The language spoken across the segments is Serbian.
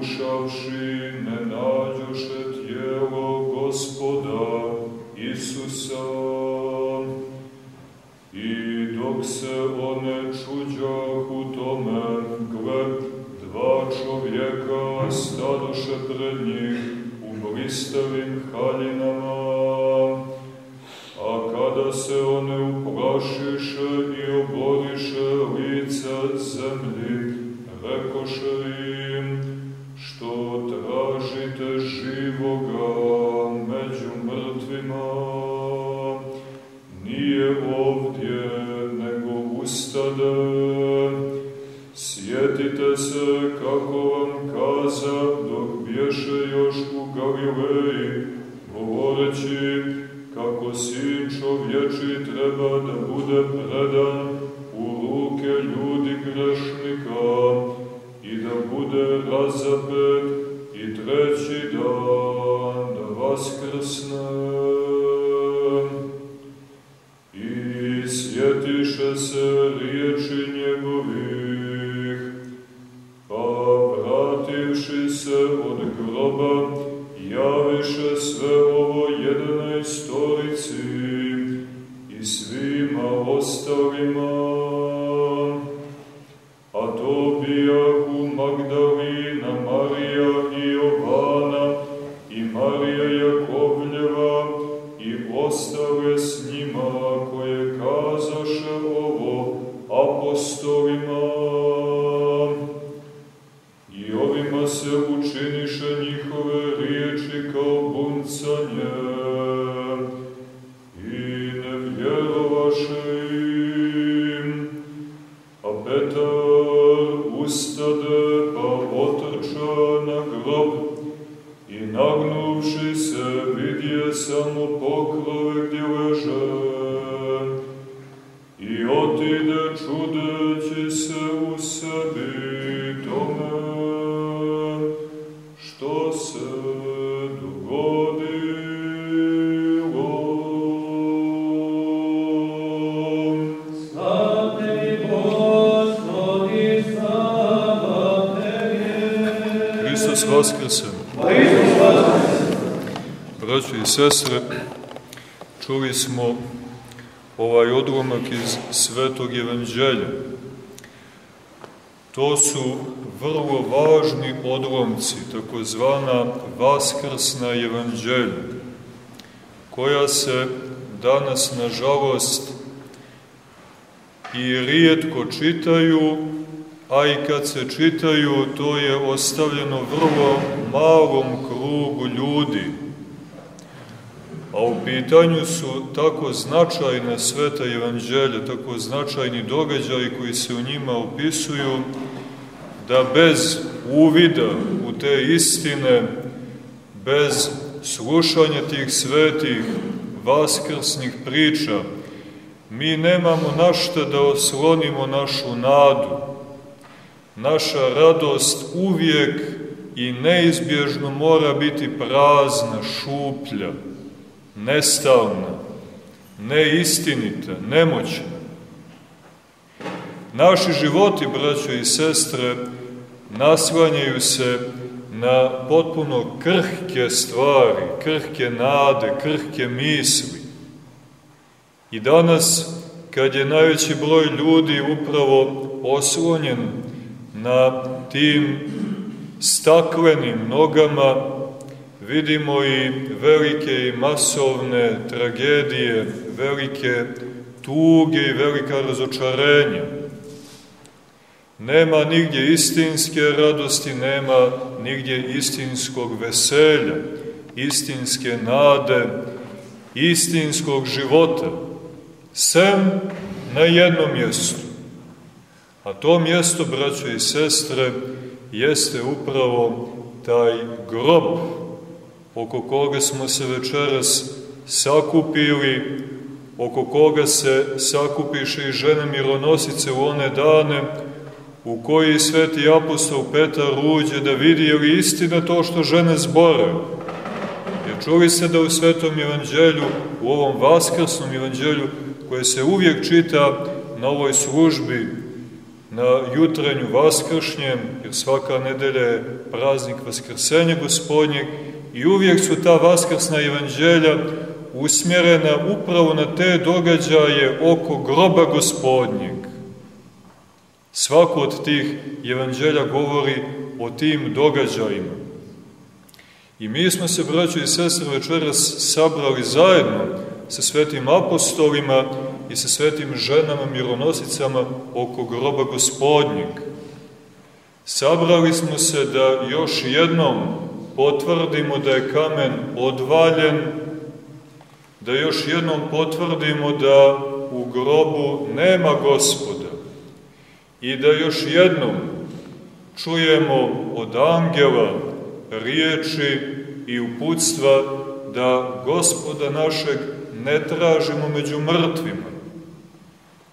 ušavši ne nađoše tijelo gospoda Isusa. I dok se one čuđah u tome, gled, dva čovjeka stadoše pred njih u blistavim haljinama, a kada se one uplašiše Sjetite se kako vam kaza dok bješe još u Galileji, govoreći kako sin čovječi treba da bude predan u ruke ljudi grešnika i da bude razapet sestre, čuli smo ovaj odlomak iz Svetog Evanđelja. To su vrlo važni odlomci, takozvana Vaskrsna Evanđelja, koja se danas, nažalost, i rijetko čitaju, a i kad se čitaju, to je ostavljeno vrlo malom krugu ljudi, a u pitanju su tako značajne sveta evanđelja, tako značajni događaji koji se u njima opisuju, da bez uvida u te istine, bez slušanja tih svetih vaskrsnih priča, mi nemamo našta da oslonimo našu nadu. Naša radost uvijek i neizbježno mora biti prazna, šuplja nestalna, neistinita, nemoćna. Naši životi, braćo i sestre, naslanjaju se na potpuno krhke stvari, krhke nade, krhke misli. I danas, kad je najveći broj ljudi upravo oslonjen na tim staklenim nogama vidimo i velike i masovne tragedije, velike tuge i velika razočarenja. Nema nigdje istinske radosti, nema nigdje istinskog veselja, istinske nade, istinskog života, sem na jednom mjestu. A to mjesto, braćo i sestre, jeste upravo taj grob oko koga smo se večeras sakupili, oko koga se sakupiše i žene mironosice u one dane, u koji sveti apostol Petar uđe da vidi je li istina to što žene zbore. Jer čuli se da u svetom evanđelju, u ovom vaskrsnom evanđelju, koje se uvijek čita na ovoj službi, na jutrenju vaskršnjem, jer svaka nedelja je praznik Vaskrsenja gospodnjeg, i uvijek su ta vaskrsna evanđelja usmjerena upravo na te događaje oko groba gospodnjeg. Svako od tih evanđelja govori o tim događajima. I mi smo se, braćo i sestre, večeras sabrali zajedno sa svetim apostolima i sa svetim ženama mironosicama oko groba gospodnjeg. Sabrali smo se da još jednom potvrdimo da je kamen odvaljen, da još jednom potvrdimo da u grobu nema gospoda i da još jednom čujemo od angela riječi i uputstva da gospoda našeg ne tražimo među mrtvima.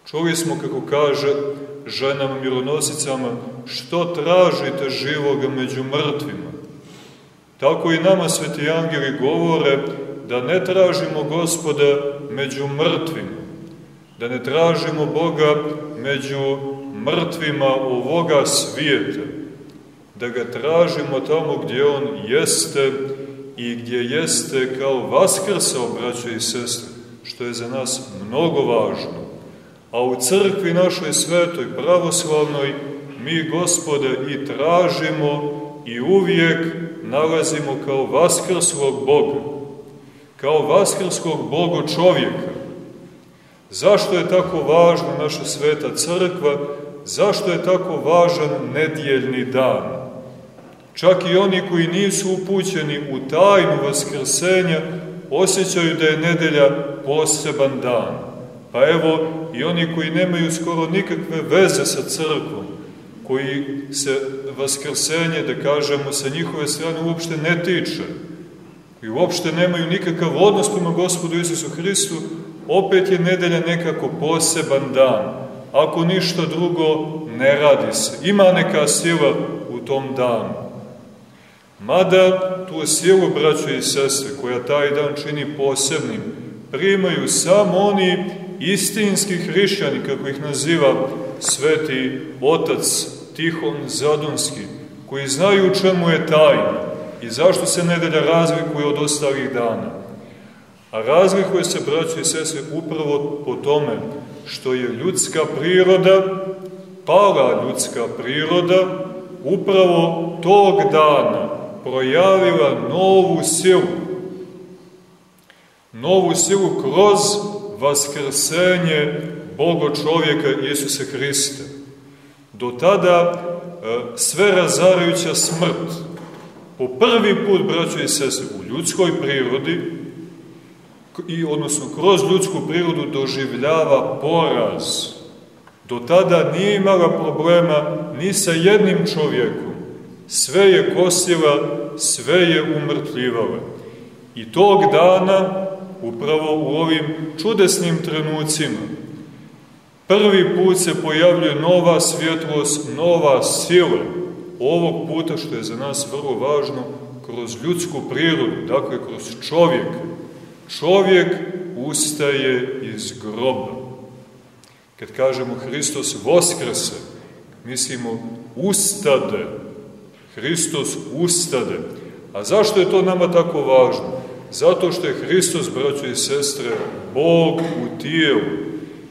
Čuli smo kako kaže ženama milonosicama, što tražite živoga među mrtvima? Tako i nama sveti angeli govore da ne tražimo gospoda među mrtvima, da ne tražimo Boga među mrtvima ovoga svijeta, da ga tražimo tamo gdje on jeste i gdje jeste kao vaskrsao, braćo i sestre, što je za nas mnogo važno. A u crkvi našoj svetoj, pravoslavnoj, mi gospode i tražimo i uvijek nalazimo kao vaskrslog Boga, kao vaskrskog Boga čovjeka. Zašto je tako važna naša sveta crkva? Zašto je tako važan nedjeljni dan? Čak i oni koji nisu upućeni u tajnu vaskrsenja osjećaju da je nedelja poseban dan. Pa evo, i oni koji nemaju skoro nikakve veze sa crkvom, koji se vaskrsenje, da kažemo, sa njihove strane uopšte ne tiče, i uopšte nemaju nikakav odnos prema gospodu Isusu Hristu, opet je nedelja nekako poseban dan. Ako ništa drugo, ne radi se. Ima neka sila u tom danu. Mada tu silu, braćo i sestre, koja taj dan čini posebnim, primaju samo oni istinski hrišćani, kako ih naziva sveti otac Tihon Zadonski, koji znaju u čemu je tajna i zašto se nedelja razlikuje od ostalih dana. A razlikuje se, braćo i sestre, upravo po tome što je ljudska priroda, pala ljudska priroda, upravo tog dana projavila novu silu. Novu silu kroz vaskrsenje Bogo čovjeka Isusa Hrista. Do tada e, sve razarajuća smrt, po prvi put, braćo i sese, u ljudskoj prirodi, i odnosno kroz ljudsku prirodu doživljava poraz. Do tada nije imala problema ni sa jednim čovjekom. Sve je kosila, sve je umrtljivala. I tog dana, upravo u ovim čudesnim trenucima, prvi put se pojavljuje nova svjetlost, nova sila, ovog puta što je za nas vrlo važno, kroz ljudsku prirodu, dakle kroz čovjeka. Čovjek ustaje iz groba. Kad kažemo Hristos voskrese, mislimo ustade. Hristos ustade. A zašto je to nama tako važno? Zato što je Hristos, braćo i sestre, Bog u tijelu.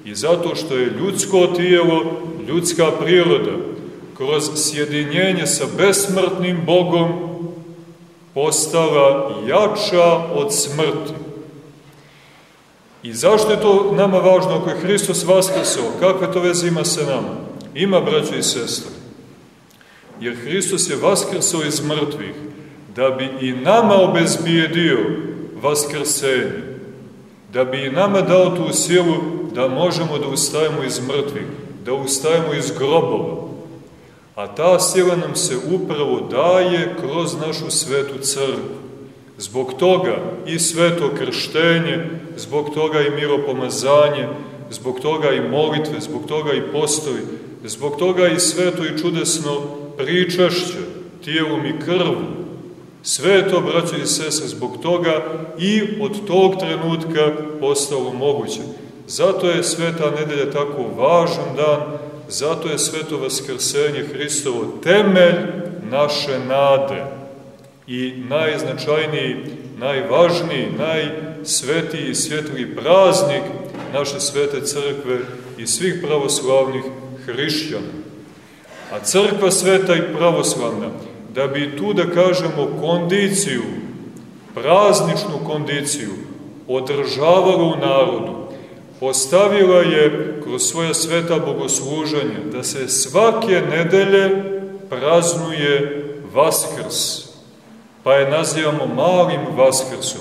I zato što je ljudsko tijelo, ljudska priroda, kroz sjedinjenje sa besmrtnim Bogom, postala jača od smrti. I zašto je to nama važno ako je Hristos vaskrsao? Kakve to veze ima sa nama? Ima, braćo i sestre. Jer Hristos je vaskrsao iz mrtvih, da bi i nama obezbijedio vaskrsenje, da bi nama dao tu silu da možemo da ustajemo iz mrtvih, da ustajemo iz grobova. A ta sila nam se upravo daje kroz našu svetu crkvu. Zbog toga i sveto krštenje, zbog toga i miropomazanje, zbog toga i molitve, zbog toga i postovi, zbog toga i sveto i čudesno pričašće, tijelom i krvom. Sve to, braćo i sese, zbog toga i od tog trenutka postalo moguće. Zato je sveta nedelja tako važan dan, zato je sveto vaskrsenje Hristovo temelj naše nade i najznačajniji, najvažniji, najsvetiji i svjetliji praznik naše svete crkve i svih pravoslavnih hrišćana. A crkva sveta i pravoslavna, da bi tu, da kažemo, kondiciju, prazničnu kondiciju, održavala u narodu, postavila je kroz svoja sveta bogosluženja da se svake nedelje praznuje Vaskrs, pa je nazivamo malim Vaskrsom.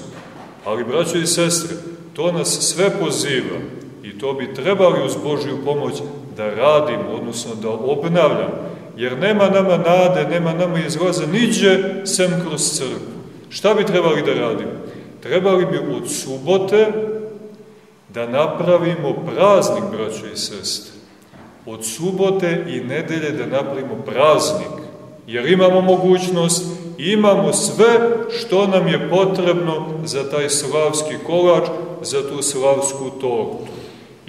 Ali, braćo i sestre, to nas sve poziva i to bi trebali uz Božju pomoć da radimo, odnosno da obnavljamo, jer nema nama nade, nema nama izlaza niđe sem kroz crkvu. Šta bi trebali da radimo? Trebali bi od subote da napravimo praznik, braćo i sestre. Od subote i nedelje da napravimo praznik, jer imamo mogućnost, imamo sve što nam je potrebno za taj slavski kolač, za tu slavsku tortu.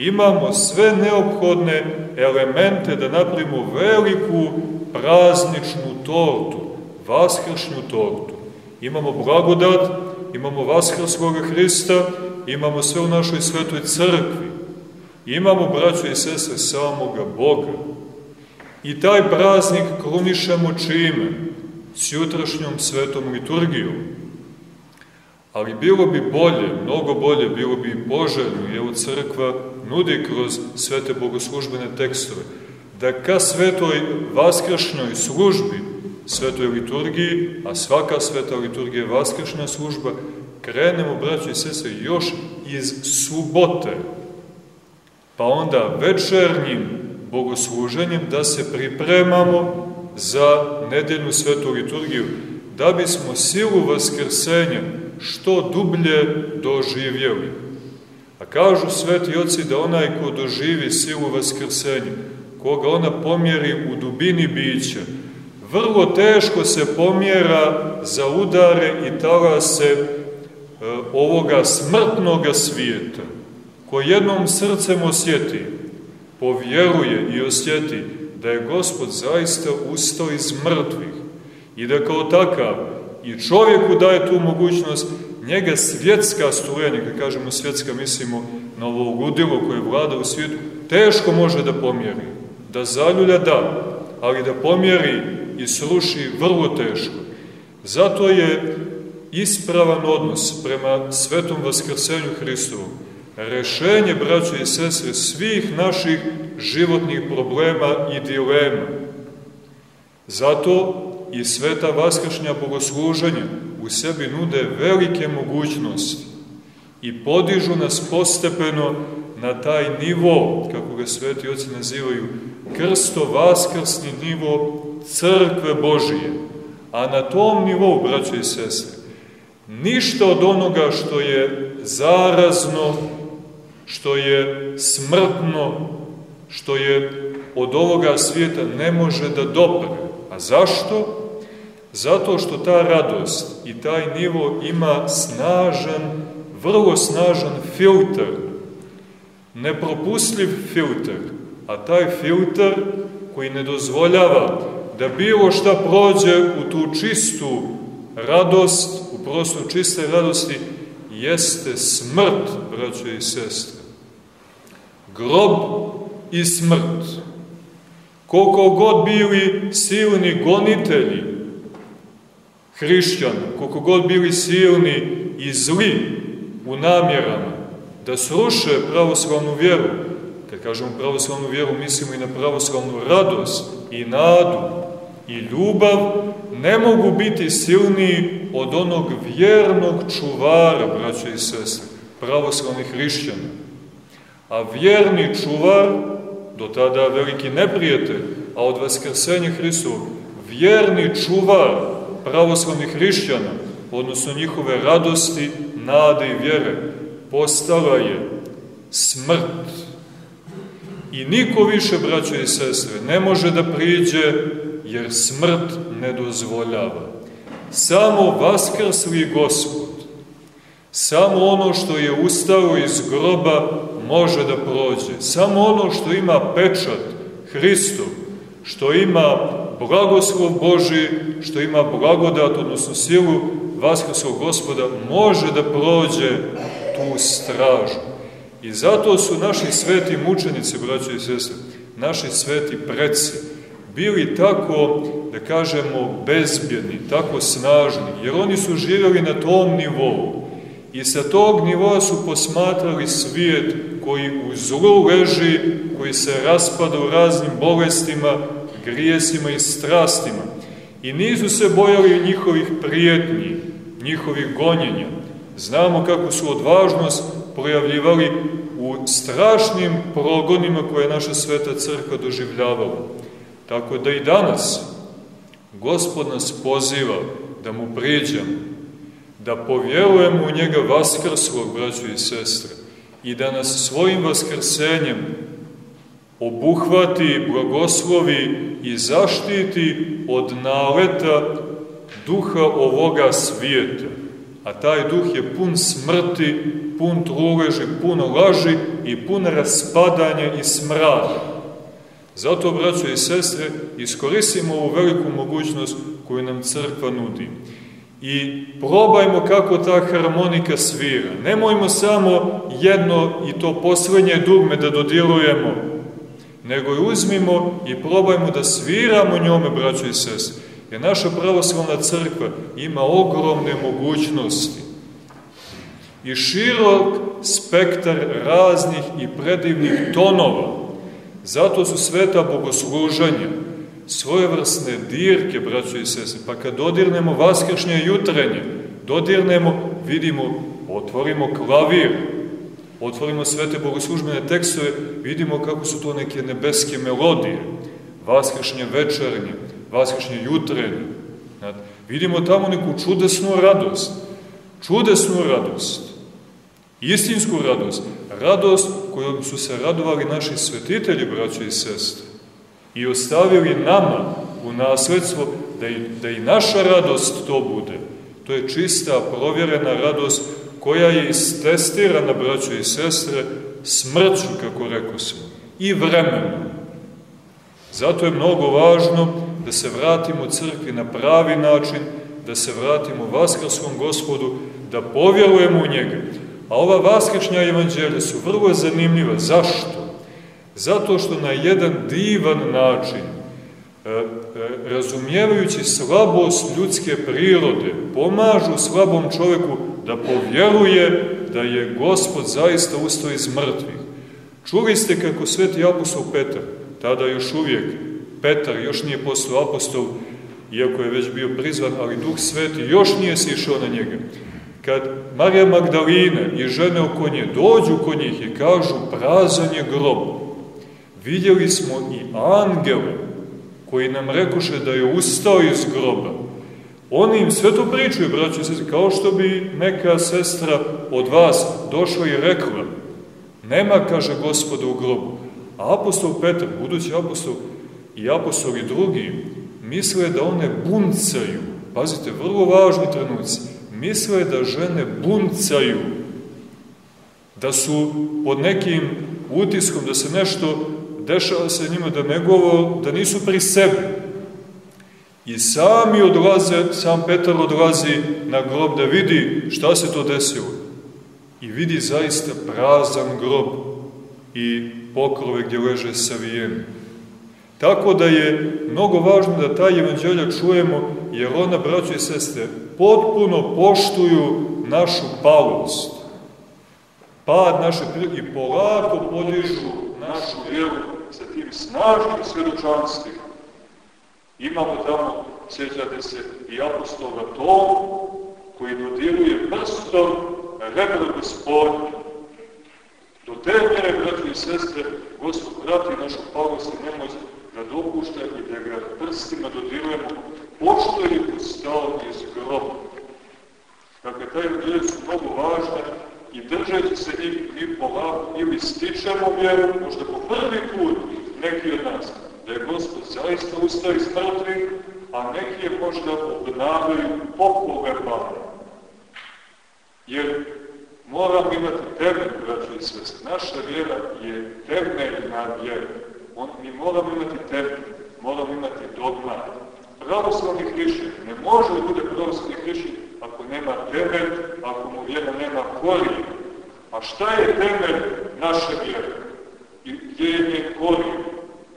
Imamo sve neophodne elemente da napravimo veliku prazničnu tortu, vaskršnju tortu. Imamo blagodat, imamo vaskrsloga Hrista, imamo sve u našoj svetoj crkvi. Imamo, braćo i sestre, samoga Boga. I taj praznik krunišemo čime? S jutrašnjom svetom liturgijom. Ali bilo bi bolje, mnogo bolje, bilo bi poželjno, evo crkva nudi kroz svete bogoslužbene tekstove, da ka svetoj vaskršnoj službi, svetoj liturgiji, a svaka sveta liturgija je vaskršna služba, krenemo, braći i sese, još iz subote, pa onda večernjim bogosluženjem da se pripremamo za nedeljnu svetu liturgiju, da bismo silu vaskrsenja što dublje doživjeli. A kažu sveti oci da onaj ko doživi silu vaskrsenja, koga ona pomjeri u dubini bića, vrlo teško se pomjera za udare i talase e, ovoga smrtnoga svijeta, ko jednom srcem osjeti, povjeruje i osjeti da je Gospod zaista ustao iz mrtvih i da kao takav i čovjeku daje tu mogućnost, njega svjetska strujanja, kad kažemo svjetska, mislimo na ovo ludilo koje vlada u svijetu, teško može da pomjeri. Da zaljulja da, ali da pomjeri i sruši vrlo teško. Zato je ispravan odnos prema svetom vaskrsenju Hristovu, rešenje, braćo i sestre, svih naših životnih problema i dilema. Zato i sveta vaskršnja bogosluženja u sebi nude velike mogućnosti i podižu nas postepeno na taj nivo, kako ga sveti oci nazivaju, krsto vaskrsni nivo crkve Božije. A na tom nivou, braćo i sestre, ništa od onoga što je zarazno, što je smrtno, što je od ovoga svijeta ne može da dopre. A zašto? Zato što ta radost i taj nivo ima snažan, vrlo snažan filter, nepropustljiv filter, a taj filter koji ne dozvoljava da bilo šta prođe u tu čistu radost, u prostor čiste radosti, jeste smrt, braćo i sestre. Grob i smrt. Koliko god bili silni gonitelji, hrišćana, koliko god bili silni i zli u namjerama, da sruše pravoslavnu vjeru, kad kažemo pravoslavnu vjeru, mislimo i na pravoslavnu radost i nadu i ljubav, ne mogu biti silniji od onog vjernog čuvara, braćo i sestre, pravoslavnih hrišćana. A vjerni čuvar, do tada veliki neprijatelj, a od vaskrsenja Hristovog, vjerni čuvar pravoslavnih hrišćana, odnosno njihove radosti, nade i vjere, postala je smrt. I niko više, braćo i sestre, ne može da priđe, jer smrt ne dozvoljava. Samo vaskrsli Gospod, samo ono što je ustalo iz groba može da prođe. Samo ono što ima pečat Hristov, što ima blagoslov Boži, što ima blagodat, odnosno silu Vaskrskog gospoda, može da prođe tu stražu. I zato su naši sveti mučenici, braćo i sestre, naši sveti preci, bili tako, da kažemo, bezbjedni, tako snažni, jer oni su živjeli na tom nivou. I sa tog nivoa su posmatrali svijet koji u zlu leži, koji se raspada u raznim bolestima, grijesima i strastima. I nisu se bojali njihovih prijetnji, njihovih gonjenja. Znamo kako su odvažnost projavljivali u strašnim progonima koje je naša sveta crkva doživljavala. Tako da i danas Gospod nas poziva da mu priđemo, da povjerujemo u njega vaskrslog, braću i sestre, i da nas svojim vaskrsenjem obuhvati, blagoslovi i zaštiti od naleta duha ovoga svijeta. A taj duh je pun smrti, pun truleži, pun laži i pun raspadanja i smrada. Zato, braćo i sestre, iskoristimo ovu veliku mogućnost koju nam crkva nudi. I probajmo kako ta harmonika svira. Nemojmo samo jedno i to poslednje dugme da dodirujemo, nego je uzmimo i probajmo da sviramo njome, braćo i sestre. Jer naša pravoslavna crkva ima ogromne mogućnosti i širok spektar raznih i predivnih tonova Zato su sveta bogoslužanja, svojevrsne dirke, braćo i sese, pa kad dodirnemo vaskršnje jutrenje, dodirnemo, vidimo, otvorimo klavir, otvorimo svete bogoslužbene tekstove, vidimo kako su to neke nebeske melodije, vaskršnje večernje, vaskršnje jutrenje. Vidimo tamo neku čudesnu radost, čudesnu radost, istinsku radost, radost kojom su se radovali naši svetitelji, braćo i sestre, i ostavili nama u nasledstvo da i, da i naša radost to bude. To je čista, provjerena radost koja je istestirana, braćo i sestre, smrću, kako rekao smo, i vremenom. Zato je mnogo važno da se vratimo crkvi na pravi način, da se vratimo Vaskrskom gospodu, da povjerujemo u njega, A ova vaskršnja evanđelja su vrlo zanimljiva. Zašto? Zato što na jedan divan način, e, e, razumijevajući slabost ljudske prirode, pomažu slabom čoveku da povjeruje da je Gospod zaista ustao iz mrtvih. Čuli ste kako sveti apostol Petar, tada još uvijek Petar još nije postao apostol, iako je već bio prizvan, ali Duh Sveti još nije se išao na njega kad Marija Magdalina i žene oko nje dođu kod njih i kažu prazan je grob, vidjeli smo i angele koji nam rekuše da je ustao iz groba. Oni im sve to pričaju, braći i sestri, kao što bi neka sestra od vas došla i rekla, nema, kaže gospoda, u grobu. A apostol Petar, budući apostol i apostoli drugi, misle da one buncaju, pazite, vrlo važni trenuci, misle da žene buncaju, da su pod nekim utiskom, da se nešto dešava se njima, da, negovo, da nisu pri sebi. I sami odlaze, sam Petar odlazi na grob da vidi šta se to desilo. I vidi zaista prazan grob i pokrove gdje leže savijeni. Tako da je mnogo važno da taj evanđelja čujemo, jer ona, braćo i sestre, potpuno poštuju našu palost. Pad naše i polako podižu našu vjeru sa tim snažnim svjedočanstvima. Imamo tamo, sjećate se, i apostola Tomu, koji dodiruje prstom rebra gospodnje. Do te mjere, braći i sestre, Gospod prati našu palost i nemoć da dopušta i da ga prstima dodirujemo, pošto je postao iz groba. Dakle, taj vjere su mnogo važne i držeći se njih mi polako ili stičemo vjeru, možda po prvi put neki od nas, da je Gospod zaista ustao iz mrtvih, a neki je možda obnavljaju po pogrebama. Jer moramo imati temelj, braći i svest. Naša vjera je temeljna vjera. On, mi moramo imati temelj, moramo imati dogma. Pravoslavni hrišćan ne može da bude pravoslavni hrišćan ako nema temelj, ako mu vjera nema korijen. A šta je temelj naše vjere? I gdje je korijen?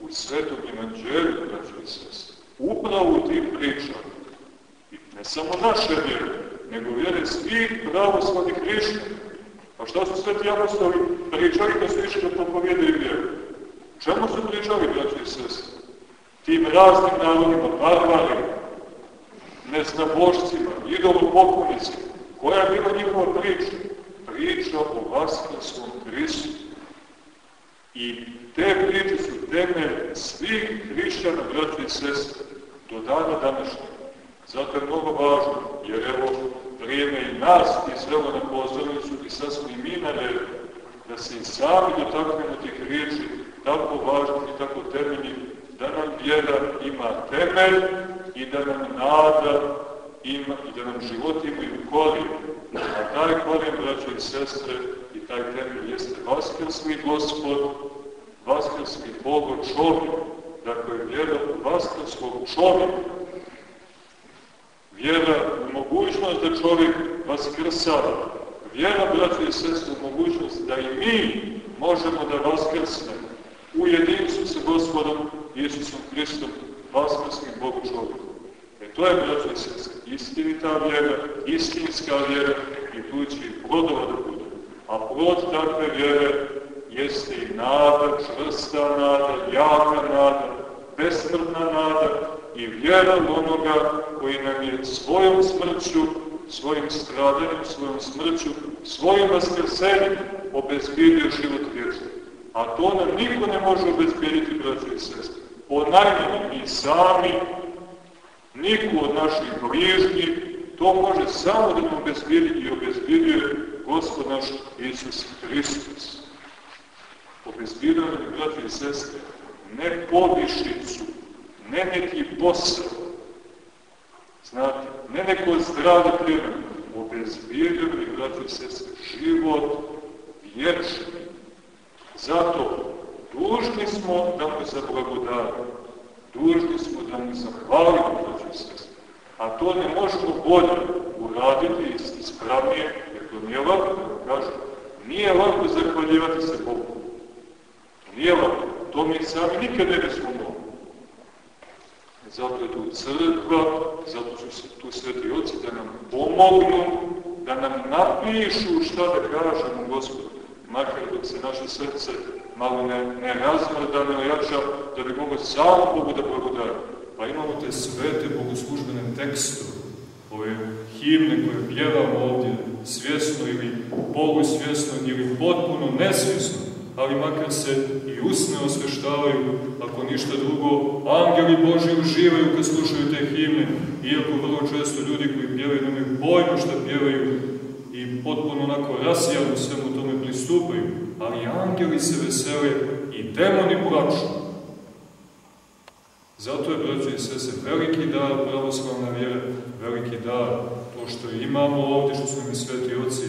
U svetom evanđelju, braći i svest. Upravo u tim pričama. I ne samo naše vjere, nego vjere svih pravoslavnih hrišćana. A šta su sveti apostoli pričali kad su išli da propovijedaju vjeru? Čemu su pričali, braći i sestri? Tim raznim narodima, barbarima, neznabošcima, idolopoklonici, koja je bila njihova priča? Priča o Vaskrskom Hristu. I te priče su temelj svih hrišćana, braći i sestri, do dana današnjeg. Zato je mnogo važno, jer evo, vrijeme i nas izvelo na pozornicu i i mi na redu, da se i sami dotaknemo tih riječi, tako važno i tako temeljni, da nam vjera ima temelj i da nam nada ima i da nam život imaju korijen. A taj korijen, braćo i sestre, i taj temelj jeste vaskrsli gospod, vaskrsli Bogo čovjek, dakle vjera u vaskrskog čovjeka, vjera u mogućnost da čovjek vaskrsava, vjera, braći i sestri, u mogućnost da i mi možemo da vaskrsnemo. U jedinstvu sa gospodom Isusom Hristom, vaskrsnim Bogu čovjeku. E to je, braći i istinita vjera, istinska vjera i tu će i plodova da bude. A plod takve vjere jeste i nada, čvrsta nada, jaka nada, besmrtna nada, i vjera onoga koji nam je svojom smrću, svojim stradanjem, svojom smrću, svojim vaskrsenjem obezbijedio život vječni. A to nam niko ne može obezbijediti, braći i sestri. Ponajmanje mi sami, niko od naših bližnjih, to može samo da nam obezbijedi i obezbijedio Gospod naš Isus Hristos. Obezbijedio nam, i sestre, ne povišicu, ne neki posao, znate, ne neko zdravo obezbijedio mi, braći i sestre, život vječni. Zato dužni smo da mu zablagodarimo, dužni smo da mu zahvalimo, braći i sestre. A to ne možemo bolje uraditi ispravnije, jer to nije lako, da kažem. Nije lako zahvaljivati se Bogu. Nije lako. To mi sami nikad ne bismo mogli. Zato je tu crkva, zato su se tu sveti oci da nam pomognu, da nam napišu šta da kažemo Gospodu, makar dok se naše srce malo ne, ne razmrda, ne ojača, da bi mogo samo Bogu da blagodari. Pa imamo te svete bogoslužbene tekstove, ove himne koje pjevamo ovdje svjesno ili polusvjesno ili potpuno nesvjesno, ali makar se i usne osveštavaju, ako ništa drugo, angeli Boži uživaju kad slušaju te himne, iako vrlo često ljudi koji pjevaju nemaju pojma šta pjevaju i potpuno onako rasijano svemu tome pristupaju, ali angeli se vesele i demoni plaču. Zato je, braći i sese, veliki dar pravoslavna vjera, veliki dar to što imamo ovdje, što su mi sveti oci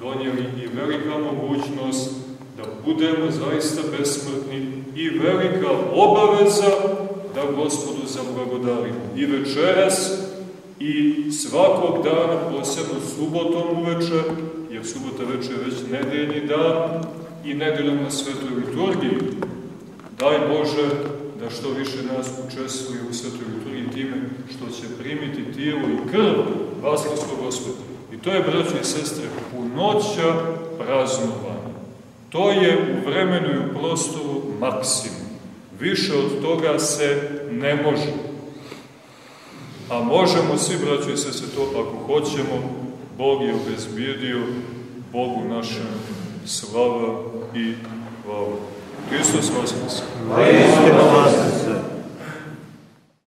donijeli i velika mogućnost da budemo zaista besmrtni i velika obaveza da Gospodu zablagodarimo. I večeras i svakog dana, posebno subotom uveče, jer subota veče je već nedeljni dan i nedeljom na svetoj liturgiji. Daj Bože da što više nas učestvuje u svetoj liturgiji time što će primiti tijelo i krv Vaskarskog gospoda. I to je, braći i sestre, punoća praznovanja. To je u vremenu i u prostoru maksimum. Više od toga se ne može. A možemo svi, braćo i se to, ako hoćemo, Bog je obezbijedio Bogu našem slava i hvala. Hristos Voskrs. Hvala